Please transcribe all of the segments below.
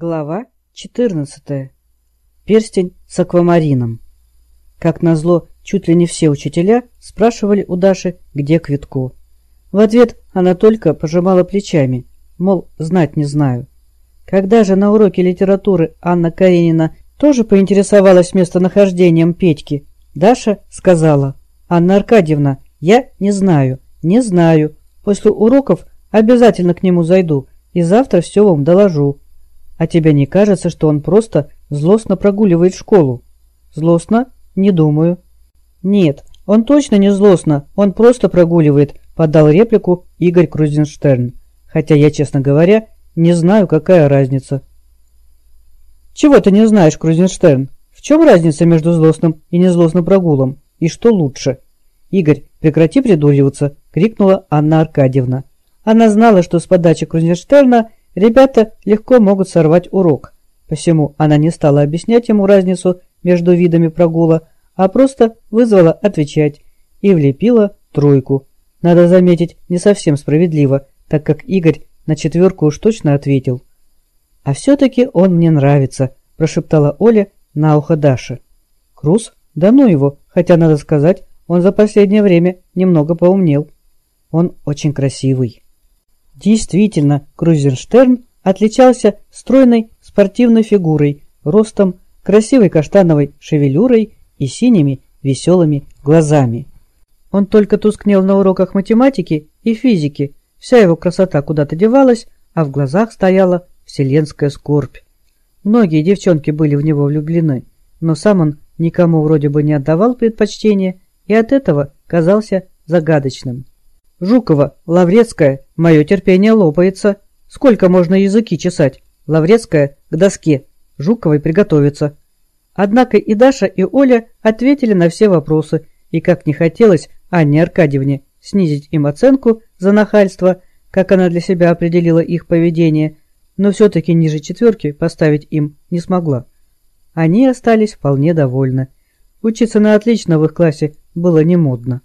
Глава 14. Перстень с аквамарином. Как назло, чуть ли не все учителя спрашивали у Даши, где Квитко. В ответ она только пожимала плечами, мол, знать не знаю. Когда же на уроке литературы Анна Каренина тоже поинтересовалась местонахождением Петьки, Даша сказала, «Анна Аркадьевна, я не знаю, не знаю. После уроков обязательно к нему зайду и завтра все вам доложу». А тебе не кажется, что он просто злостно прогуливает школу? Злостно? Не думаю. Нет, он точно не злостно, он просто прогуливает, подал реплику Игорь Крузенштерн. Хотя я, честно говоря, не знаю, какая разница. Чего ты не знаешь, Крузенштерн? В чем разница между злостным и незлостным прогулом? И что лучше? Игорь, прекрати придуриваться, крикнула Анна Аркадьевна. Она знала, что с подачи Крузенштерна Ребята легко могут сорвать урок, посему она не стала объяснять ему разницу между видами прогула, а просто вызвала отвечать и влепила тройку. Надо заметить, не совсем справедливо, так как Игорь на четверку уж точно ответил. «А все-таки он мне нравится», – прошептала Оля на ухо Даши. «Круз? Да ну его, хотя, надо сказать, он за последнее время немного поумнел. Он очень красивый». Действительно, Крузенштерн отличался стройной спортивной фигурой, ростом, красивой каштановой шевелюрой и синими веселыми глазами. Он только тускнел на уроках математики и физики, вся его красота куда-то девалась, а в глазах стояла вселенская скорбь. Многие девчонки были в него влюблены, но сам он никому вроде бы не отдавал предпочтения и от этого казался загадочным. Жукова, Лаврецкая, мое терпение лопается. Сколько можно языки чесать? Лаврецкая к доске, Жуковой приготовиться. Однако и Даша, и Оля ответили на все вопросы, и как не хотелось Анне Аркадьевне снизить им оценку за нахальство, как она для себя определила их поведение, но все-таки ниже четверки поставить им не смогла. Они остались вполне довольны. Учиться на отлично в их классе было не модно.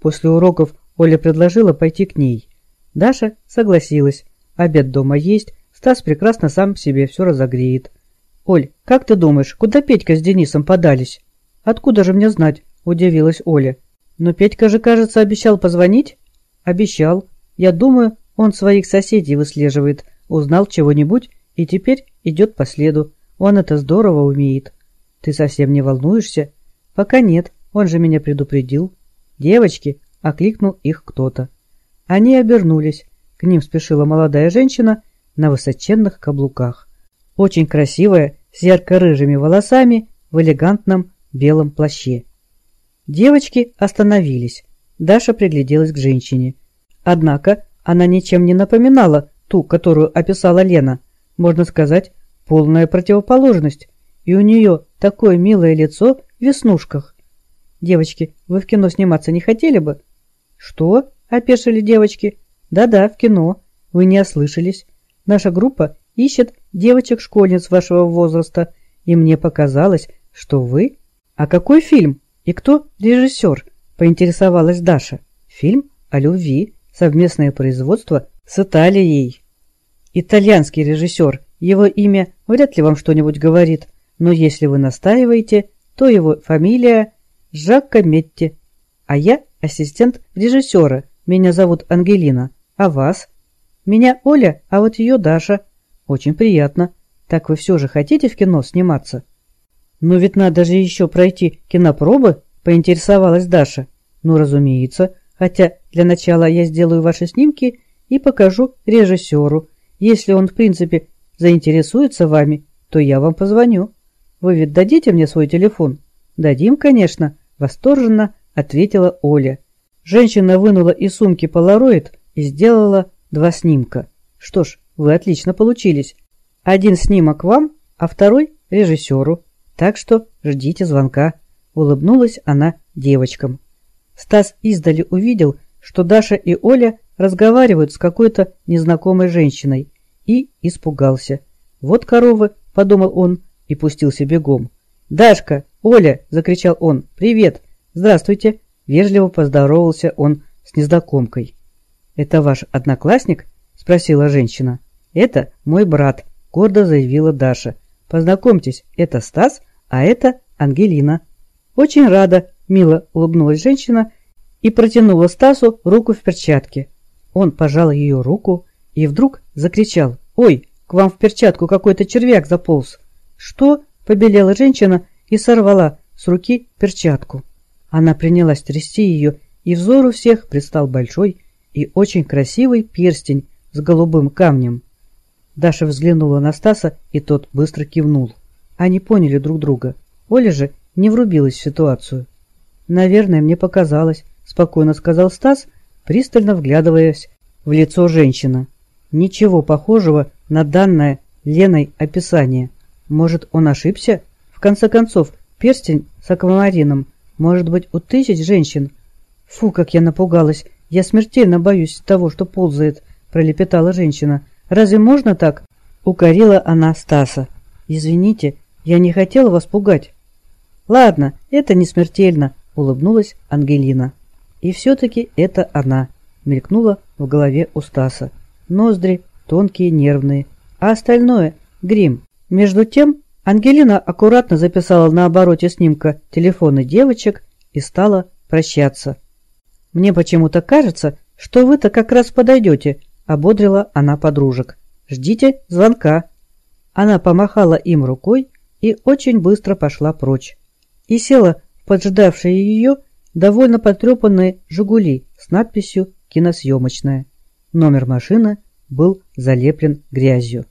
После уроков Оля предложила пойти к ней. Даша согласилась. Обед дома есть, Стас прекрасно сам себе все разогреет. «Оль, как ты думаешь, куда Петька с Денисом подались?» «Откуда же мне знать?» – удивилась Оля. «Но Петька же, кажется, обещал позвонить?» «Обещал. Я думаю, он своих соседей выслеживает, узнал чего-нибудь и теперь идет по следу. Он это здорово умеет. Ты совсем не волнуешься?» «Пока нет, он же меня предупредил». «Девочки, — окликнул их кто-то. Они обернулись. К ним спешила молодая женщина на высоченных каблуках. Очень красивая, с ярко-рыжими волосами, в элегантном белом плаще. Девочки остановились. Даша пригляделась к женщине. Однако она ничем не напоминала ту, которую описала Лена. Можно сказать, полная противоположность. И у нее такое милое лицо в веснушках. «Девочки, вы в кино сниматься не хотели бы?» «Что?» – опешили девочки. «Да-да, в кино. Вы не ослышались. Наша группа ищет девочек-школьниц вашего возраста, и мне показалось, что вы...» «А какой фильм? И кто режиссер?» – поинтересовалась Даша. «Фильм о любви. Совместное производство с Италией». «Итальянский режиссер. Его имя вряд ли вам что-нибудь говорит, но если вы настаиваете, то его фамилия Жакко Метти, а я ассистент режиссера. Меня зовут Ангелина. А вас? Меня Оля, а вот ее Даша. Очень приятно. Так вы все же хотите в кино сниматься? Ну ведь надо же еще пройти кинопробы, поинтересовалась Даша. Ну, разумеется. Хотя для начала я сделаю ваши снимки и покажу режиссеру. Если он, в принципе, заинтересуется вами, то я вам позвоню. Вы ведь дадите мне свой телефон? Дадим, конечно, восторженно – ответила Оля. Женщина вынула из сумки полароид и сделала два снимка. Что ж, вы отлично получились. Один снимок вам, а второй режиссеру. Так что ждите звонка. Улыбнулась она девочкам. Стас издали увидел, что Даша и Оля разговаривают с какой-то незнакомой женщиной и испугался. «Вот коровы», — подумал он и пустился бегом. «Дашка! Оля!» — закричал он. «Привет! «Здравствуйте!» – вежливо поздоровался он с незнакомкой. «Это ваш одноклассник?» – спросила женщина. «Это мой брат», – гордо заявила Даша. «Познакомьтесь, это Стас, а это Ангелина». «Очень рада», – мило улыбнулась женщина и протянула Стасу руку в перчатке. Он пожал ее руку и вдруг закричал. «Ой, к вам в перчатку какой-то червяк заполз!» «Что?» – побелела женщина и сорвала с руки перчатку. Она принялась трясти ее, и взору всех предстал большой и очень красивый перстень с голубым камнем. Даша взглянула на Стаса, и тот быстро кивнул. Они поняли друг друга. Оля же не врубилась в ситуацию. «Наверное, мне показалось», — спокойно сказал Стас, пристально вглядываясь в лицо женщины. Ничего похожего на данное Леной описание. Может, он ошибся? В конце концов, перстень с аквамарином может быть у тысяч женщин. Фу, как я напугалась. Я смертельно боюсь того, что ползает, пролепетала женщина. Разве можно так? Укорила она Стаса. Извините, я не хотела вас пугать. Ладно, это не смертельно, улыбнулась Ангелина. И все-таки это она, мелькнула в голове у Стаса. Ноздри тонкие, нервные, а остальное — грим. Между тем Ангелина аккуратно записала на обороте снимка телефоны девочек и стала прощаться. «Мне почему-то кажется, что вы-то как раз подойдете», — ободрила она подружек. «Ждите звонка». Она помахала им рукой и очень быстро пошла прочь. И села в ее довольно потрепанные «Жигули» с надписью «Киносъемочная». Номер машины был залеплен грязью.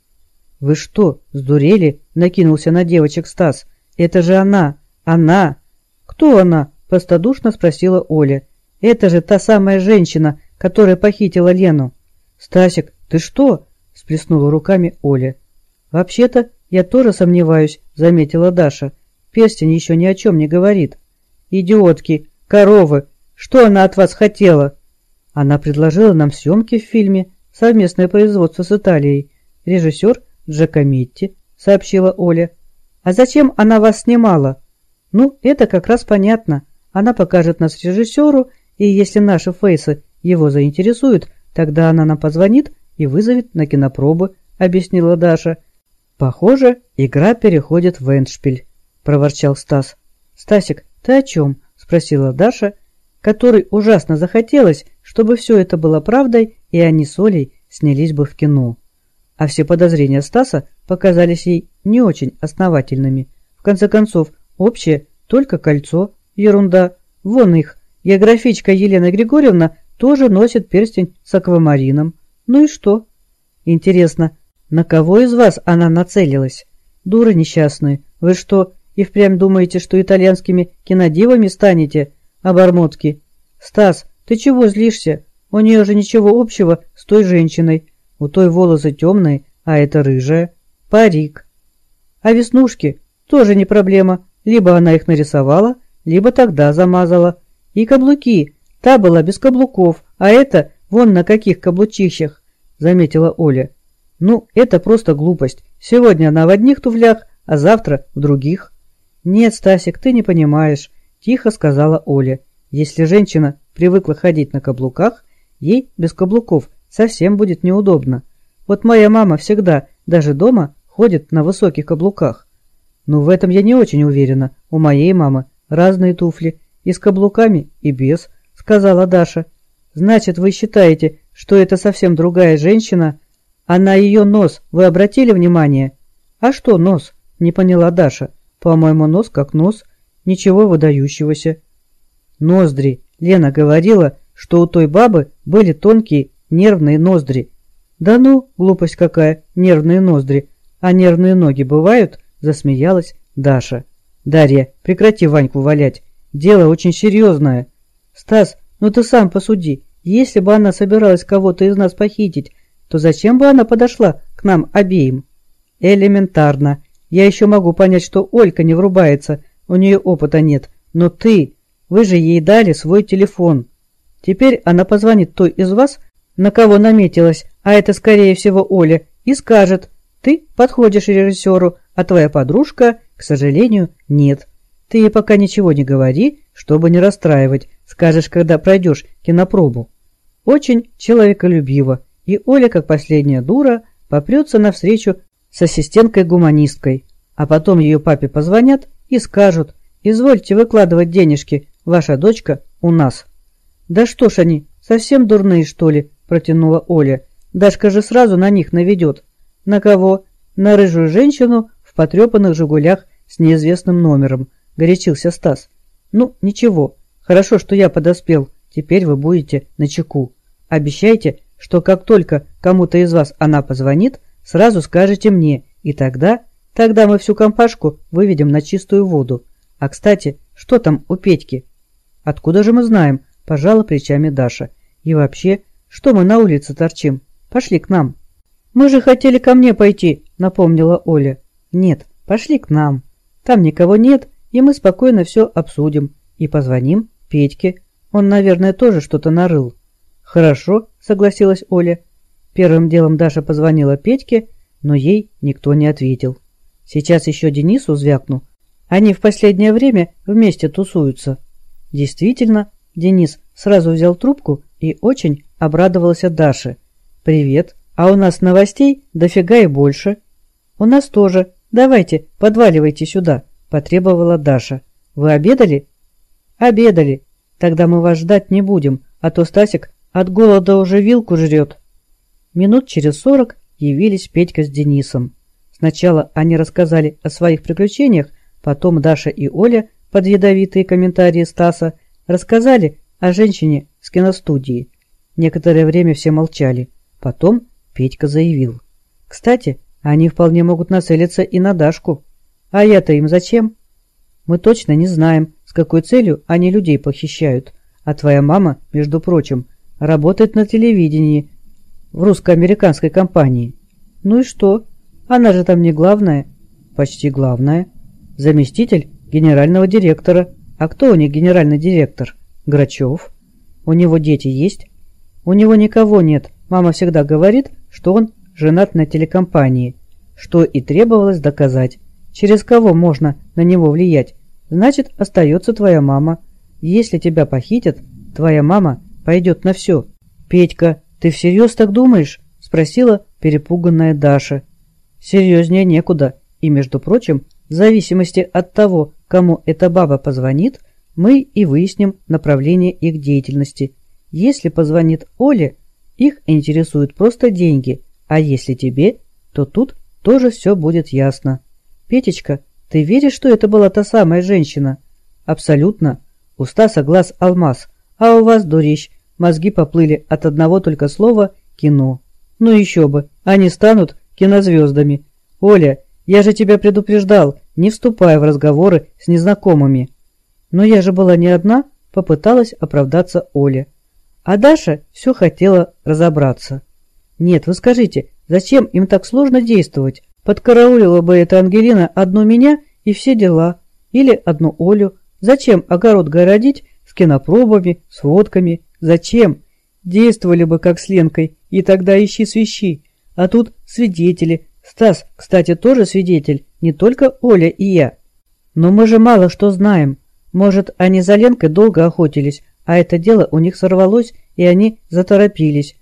«Вы что, сдурели?» — накинулся на девочек Стас. «Это же она! Она!» «Кто она?» — простодушно спросила Оля. Это же та самая женщина, которая похитила Лену. Стасик, ты что? Сплеснула руками Оля. Вообще-то я тоже сомневаюсь, заметила Даша. Перстень еще ни о чем не говорит. Идиотки, коровы, что она от вас хотела? Она предложила нам съемки в фильме «Совместное производство с Италией». Режиссер Джакометти, сообщила Оля. А зачем она вас снимала? Ну, это как раз понятно. Она покажет нас режиссеру, и если наши фейсы его заинтересуют, тогда она нам позвонит и вызовет на кинопробы», — объяснила Даша. «Похоже, игра переходит в эндшпиль», — проворчал Стас. «Стасик, ты о чем?» — спросила Даша, которой ужасно захотелось, чтобы все это было правдой, и они с Олей снялись бы в кино. А все подозрения Стаса показались ей не очень основательными. В конце концов, общее только кольцо, ерунда, вон их, Географичка Елена Григорьевна тоже носит перстень с аквамарином. Ну и что? Интересно, на кого из вас она нацелилась? Дуры несчастные. Вы что, и впрямь думаете, что итальянскими кинодивами станете? Обормотки. Стас, ты чего злишься? У нее же ничего общего с той женщиной. У той волосы темные, а это рыжая. Парик. А веснушки тоже не проблема. Либо она их нарисовала, либо тогда замазала. И каблуки. Та была без каблуков, а это вон на каких каблучищах, заметила Оля. Ну, это просто глупость. Сегодня она в одних туфлях, а завтра в других. Нет, Стасик, ты не понимаешь, тихо сказала Оля. Если женщина привыкла ходить на каблуках, ей без каблуков совсем будет неудобно. Вот моя мама всегда, даже дома, ходит на высоких каблуках. Ну, в этом я не очень уверена. У моей мамы разные туфли, «И с каблуками, и без», — сказала Даша. «Значит, вы считаете, что это совсем другая женщина, а на ее нос вы обратили внимание?» «А что нос?» — не поняла Даша. «По-моему, нос как нос. Ничего выдающегося». «Ноздри. Лена говорила, что у той бабы были тонкие нервные ноздри». «Да ну, глупость какая, нервные ноздри. А нервные ноги бывают?» — засмеялась Даша. «Дарья, прекрати Ваньку валять. Дело очень серьезное. Стас, ну ты сам посуди. Если бы она собиралась кого-то из нас похитить, то зачем бы она подошла к нам обеим? Элементарно. Я еще могу понять, что Олька не врубается, у нее опыта нет. Но ты, вы же ей дали свой телефон. Теперь она позвонит той из вас, на кого наметилась, а это скорее всего Оля, и скажет, ты подходишь режиссеру, а твоя подружка, к сожалению, нет. Ты ей пока ничего не говори, чтобы не расстраивать, скажешь, когда пройдешь кинопробу. Очень человеколюбиво, и Оля, как последняя дура, попрется навстречу с ассистенткой-гуманисткой, а потом ее папе позвонят и скажут, извольте выкладывать денежки, ваша дочка у нас. Да что ж они, совсем дурные что ли, протянула Оля. Дашка же сразу на них наведет. На кого? На рыжую женщину в потрепанных «Жигулях» с неизвестным номером, горячился Стас. Ну, ничего, хорошо, что я подоспел, теперь вы будете на чеку. Обещайте, что как только кому-то из вас она позвонит, сразу скажете мне, и тогда, тогда мы всю компашку выведем на чистую воду. А, кстати, что там у Петьки? Откуда же мы знаем? Пожала плечами Даша. И вообще, что мы на улице торчим? Пошли к нам. Мы же хотели ко мне пойти, напомнила Оля. Нет, пошли к нам. Там никого нет, и мы спокойно все обсудим. И позвоним Петьке. Он, наверное, тоже что-то нарыл. Хорошо, согласилась Оля. Первым делом Даша позвонила Петьке, но ей никто не ответил. Сейчас еще Денису звякну. Они в последнее время вместе тусуются. Действительно, Денис сразу взял трубку и очень обрадовался Даше. «Привет, а у нас новостей дофига и больше». «У нас тоже. Давайте, подваливайте сюда», – потребовала Даша. «Вы обедали?» «Обедали. Тогда мы вас ждать не будем, а то Стасик от голода уже вилку жрет». Минут через сорок явились Петька с Денисом. Сначала они рассказали о своих приключениях, потом Даша и Оля под ядовитые комментарии Стаса рассказали о женщине с киностудии. Некоторое время все молчали. Потом Петька заявил. «Кстати, они вполне могут нацелиться и на Дашку. А я-то им зачем? Мы точно не знаем, с какой целью они людей похищают. А твоя мама, между прочим, работает на телевидении в русско-американской компании. Ну и что? Она же там не главная. Почти главная. Заместитель генерального директора. А кто у них генеральный директор? Грачев. У него дети есть? У него никого нет. Мама всегда говорит, что он женат на телекомпании. Что и требовалось доказать. Через кого можно на него влиять? Значит, остается твоя мама. Если тебя похитят, твоя мама пойдет на все. Петька, «Ты всерьез так думаешь?» – спросила перепуганная Даша. «Серьезнее некуда, и, между прочим, в зависимости от того, кому эта баба позвонит, мы и выясним направление их деятельности. Если позвонит Оле, их интересуют просто деньги, а если тебе, то тут тоже все будет ясно. Петечка, ты веришь, что это была та самая женщина? Абсолютно. У Стаса глаз алмаз, а у вас дурищ, Мозги поплыли от одного только слова «кино». Ну еще бы, они станут кинозвездами. Оля, я же тебя предупреждал, не вступая в разговоры с незнакомыми. Но я же была не одна, попыталась оправдаться Оля. А Даша все хотела разобраться. Нет, вы скажите, зачем им так сложно действовать? Подкараулила бы эта Ангелина одну меня и все дела. Или одну Олю. Зачем огород городить с кинопробами, с водками? Зачем? Действовали бы как с Ленкой, и тогда ищи свищи. А тут свидетели. Стас, кстати, тоже свидетель, не только Оля и я. Но мы же мало что знаем. Может, они за Ленкой долго охотились, а это дело у них сорвалось, и они заторопились.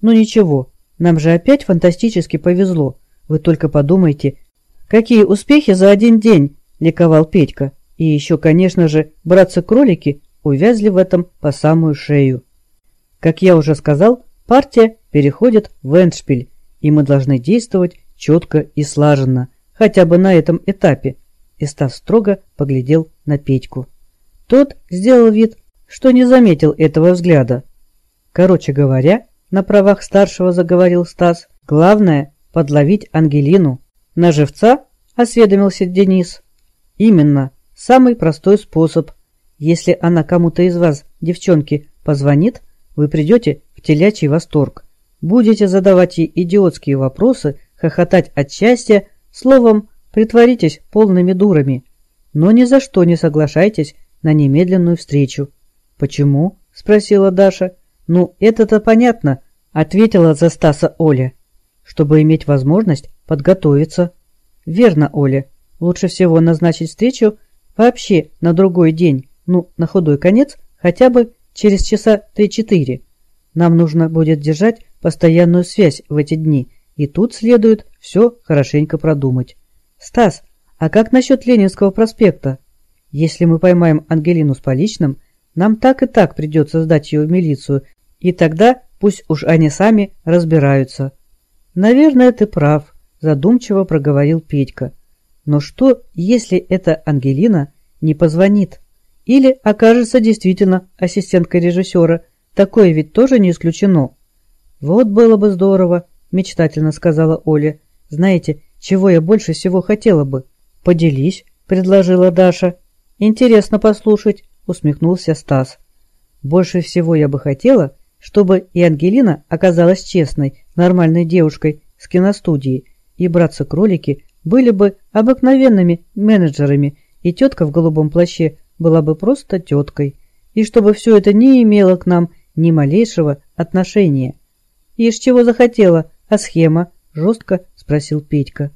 Ну ничего, нам же опять фантастически повезло. Вы только подумайте, какие успехи за один день, ликовал Петька. И еще, конечно же, братцы-кролики увязли в этом по самую шею. Как я уже сказал, партия переходит в эндшпиль, и мы должны действовать четко и слаженно, хотя бы на этом этапе. И Стас строго поглядел на Петьку. Тот сделал вид, что не заметил этого взгляда. Короче говоря, на правах старшего заговорил Стас, главное – подловить Ангелину. На живца осведомился Денис. Именно, самый простой способ. Если она кому-то из вас, девчонки, позвонит, вы придете в телячий восторг. Будете задавать ей идиотские вопросы, хохотать от счастья, словом, притворитесь полными дурами. Но ни за что не соглашайтесь на немедленную встречу. «Почему?» – спросила Даша. «Ну, это-то понятно», – ответила за Стаса Оля. «Чтобы иметь возможность подготовиться». «Верно, Оля. Лучше всего назначить встречу вообще на другой день, ну, на худой конец, хотя бы через часа 3-4. Нам нужно будет держать постоянную связь в эти дни, И тут следует все хорошенько продумать. Стас, а как насчет Ленинского проспекта? Если мы поймаем Ангелину с поличным, нам так и так придется сдать ее в милицию, и тогда пусть уж они сами разбираются. Наверное, ты прав, задумчиво проговорил Петька. Но что, если эта Ангелина не позвонит? Или окажется действительно ассистенткой режиссера? Такое ведь тоже не исключено. Вот было бы здорово, мечтательно сказала Оля. Знаете, чего я больше всего хотела бы? Поделись, предложила Даша. Интересно послушать, усмехнулся Стас. Больше всего я бы хотела, чтобы и Ангелина оказалась честной, нормальной девушкой с киностудии, и братцы-кролики были бы обыкновенными менеджерами, и тетка в голубом плаще была бы просто теткой, и чтобы все это не имело к нам ни малейшего отношения. «Ишь, чего захотела, а схема?» – жестко спросил Петька.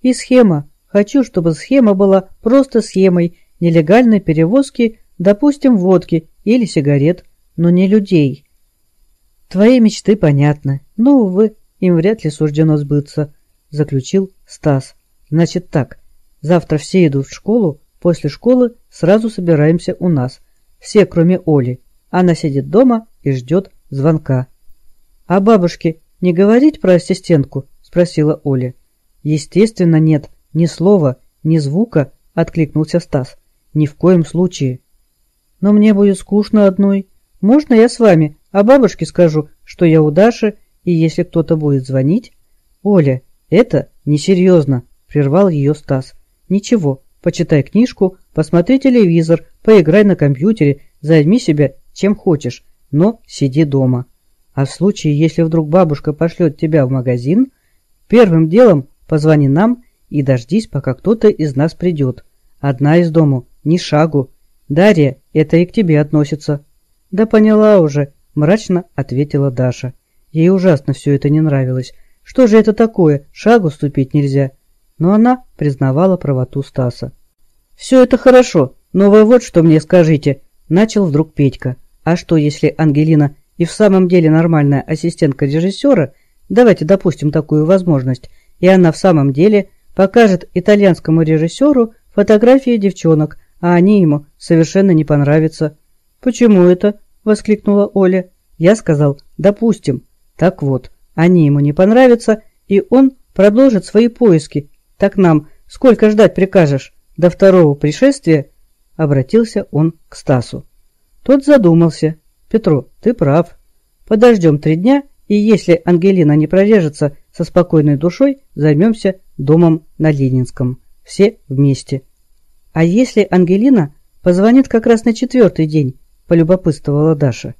«И схема. Хочу, чтобы схема была просто схемой нелегальной перевозки, допустим, водки или сигарет, но не людей». «Твои мечты понятны, но, увы, им вряд ли суждено сбыться», – заключил Стас. «Значит так, завтра все идут в школу, после школы сразу собираемся у нас. Все, кроме Оли. Она сидит дома и ждет звонка». «А бабушке не говорить про ассистентку?» – спросила Оля. «Естественно, нет. Ни слова, ни звука», – откликнулся Стас. «Ни в коем случае». «Но мне будет скучно одной. Можно я с вами, а бабушке скажу, что я у Даши, и если кто-то будет звонить...» «Оля, это несерьезно», – прервал ее Стас. «Ничего, почитай книжку, посмотри телевизор, поиграй на компьютере, займи себя чем хочешь, но сиди дома». А в случае, если вдруг бабушка пошлет тебя в магазин, первым делом позвони нам и дождись, пока кто-то из нас придет. Одна из дому, ни шагу. Дарья, это и к тебе относится. Да поняла уже, мрачно ответила Даша. Ей ужасно все это не нравилось. Что же это такое? Шагу ступить нельзя. Но она признавала правоту Стаса. «Все это хорошо, но вы вот что мне скажите», – начал вдруг Петька. «А что, если Ангелина и в самом деле нормальная ассистентка режиссера, давайте допустим такую возможность, и она в самом деле покажет итальянскому режиссеру фотографии девчонок, а они ему совершенно не понравятся. «Почему это?» – воскликнула Оля. Я сказал «допустим». Так вот, они ему не понравятся, и он продолжит свои поиски. Так нам сколько ждать прикажешь? До второго пришествия?» Обратился он к Стасу. Тот задумался. Петро, ты прав. Подождем три дня, и если Ангелина не прорежется со спокойной душой, займемся домом на Ленинском. Все вместе. А если Ангелина позвонит как раз на четвертый день, полюбопытствовала Даша.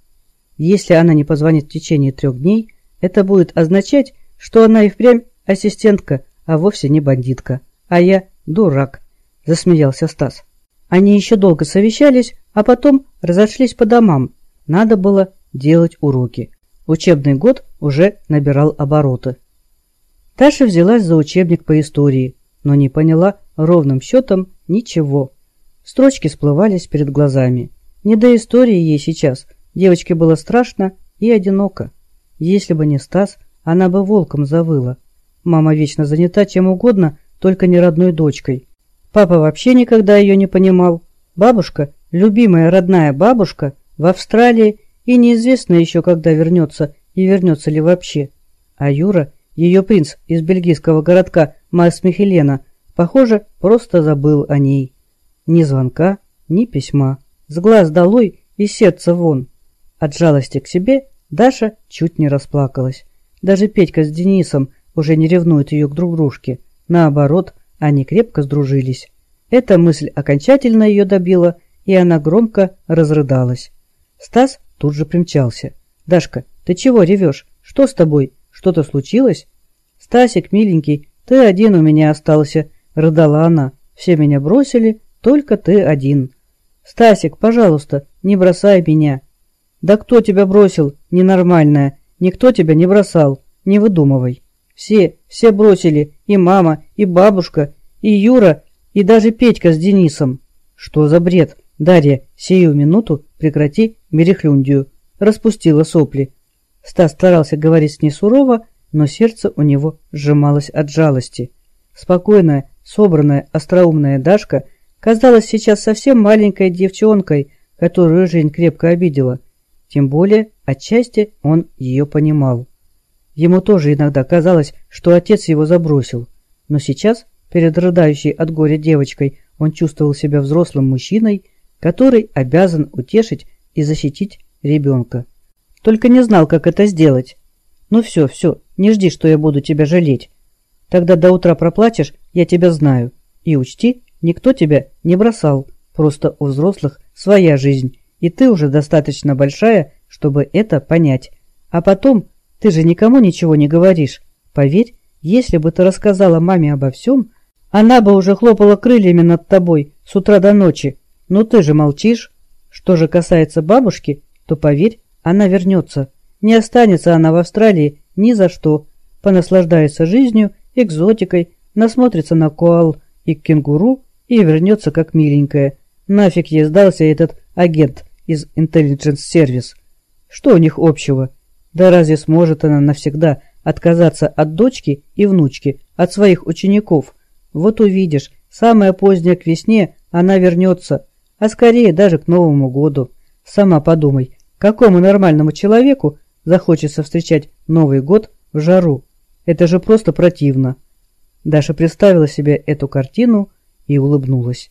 Если она не позвонит в течение трех дней, это будет означать, что она и впрямь ассистентка, а вовсе не бандитка. А я дурак, засмеялся Стас. Они еще долго совещались, а потом разошлись по домам, надо было делать уроки. Учебный год уже набирал обороты. Таша взялась за учебник по истории, но не поняла ровным счетом ничего. Строчки сплывались перед глазами. Не до истории ей сейчас. Девочке было страшно и одиноко. Если бы не Стас, она бы волком завыла. Мама вечно занята чем угодно, только не родной дочкой. Папа вообще никогда ее не понимал. Бабушка, любимая родная бабушка, в Австралии, и неизвестно еще, когда вернется и вернется ли вообще. А Юра, ее принц из бельгийского городка Мас-Михелена, похоже, просто забыл о ней. Ни звонка, ни письма. С глаз долой и сердце вон. От жалости к себе Даша чуть не расплакалась. Даже Петька с Денисом уже не ревнуют ее к друг дружке. Наоборот, они крепко сдружились. Эта мысль окончательно ее добила, и она громко разрыдалась. Стас тут же примчался. «Дашка, ты чего ревешь? Что с тобой? Что-то случилось?» «Стасик, миленький, ты один у меня остался», — рыдала она. «Все меня бросили, только ты один». «Стасик, пожалуйста, не бросай меня». «Да кто тебя бросил, ненормальная? Никто тебя не бросал, не выдумывай». «Все, все бросили, и мама, и бабушка, и Юра, и даже Петька с Денисом». «Что за бред? Дарья, сию минуту прекрати мерехлюндию. Распустила сопли. Стас старался говорить с ней сурово, но сердце у него сжималось от жалости. Спокойная, собранная, остроумная Дашка казалась сейчас совсем маленькой девчонкой, которую жизнь крепко обидела. Тем более, отчасти он ее понимал. Ему тоже иногда казалось, что отец его забросил. Но сейчас, перед рыдающей от горя девочкой, он чувствовал себя взрослым мужчиной, который обязан утешить и защитить ребенка. Только не знал, как это сделать. Ну все, все, не жди, что я буду тебя жалеть. Тогда до утра проплачешь, я тебя знаю. И учти, никто тебя не бросал. Просто у взрослых своя жизнь, и ты уже достаточно большая, чтобы это понять. А потом, ты же никому ничего не говоришь. Поверь, если бы ты рассказала маме обо всем, она бы уже хлопала крыльями над тобой с утра до ночи. Но ты же молчишь. Что же касается бабушки, то поверь, она вернется. Не останется она в Австралии ни за что. Понаслаждается жизнью, экзотикой, насмотрится на коал и кенгуру и вернется как миленькая. Нафиг ей сдался этот агент из Intelligence Service. Что у них общего? Да разве сможет она навсегда отказаться от дочки и внучки, от своих учеников? Вот увидишь, самое позднее к весне она вернется, а скорее даже к Новому году. Сама подумай, какому нормальному человеку захочется встречать Новый год в жару? Это же просто противно. Даша представила себе эту картину и улыбнулась.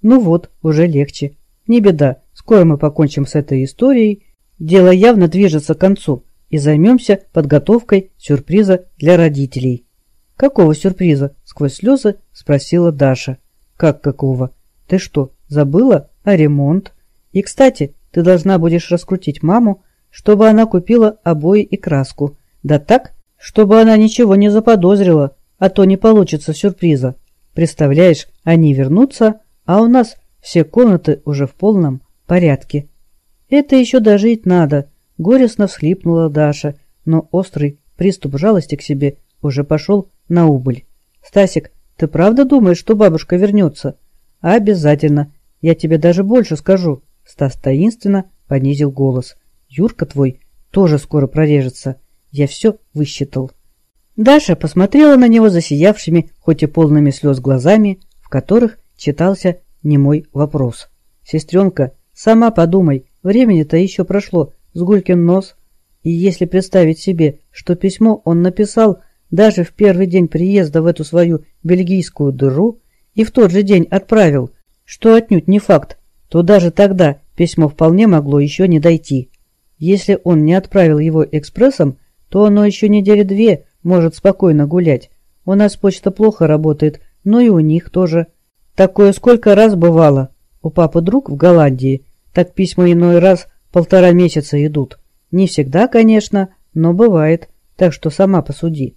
Ну вот, уже легче. Не беда, скоро мы покончим с этой историей. Дело явно движется к концу и займемся подготовкой сюрприза для родителей. «Какого сюрприза?» – сквозь слезы спросила Даша. «Как какого? Ты что, забыла? А ремонт? И, кстати, ты должна будешь раскрутить маму, чтобы она купила обои и краску. Да так, чтобы она ничего не заподозрила, а то не получится сюрприза. Представляешь, они вернутся, а у нас все комнаты уже в полном порядке. Это еще дожить надо, горестно всхлипнула Даша, но острый приступ жалости к себе уже пошел на убыль. Стасик, ты правда думаешь, что бабушка вернется? Обязательно. Я тебе даже больше скажу. Стас таинственно понизил голос. Юрка твой тоже скоро прорежется. Я все высчитал. Даша посмотрела на него засиявшими, хоть и полными слез глазами, в которых читался немой вопрос. «Сестренка, сама подумай, времени-то еще прошло, сгулькин нос. И если представить себе, что письмо он написал даже в первый день приезда в эту свою бельгийскую дыру и в тот же день отправил, что отнюдь не факт, то даже тогда письмо вполне могло еще не дойти. Если он не отправил его экспрессом, то оно еще недели две может спокойно гулять. У нас почта плохо работает, но и у них тоже. Такое сколько раз бывало. У папы друг в Голландии. Так письма иной раз полтора месяца идут. Не всегда, конечно, но бывает. Так что сама посуди.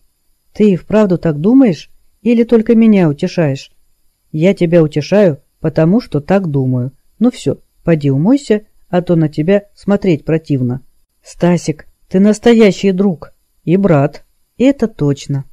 Ты и вправду так думаешь? Или только меня утешаешь? Я тебя утешаю, потому что так думаю. Ну все, поди умойся, а то на тебя смотреть противно. Стасик, ты настоящий друг. И брат. Это точно.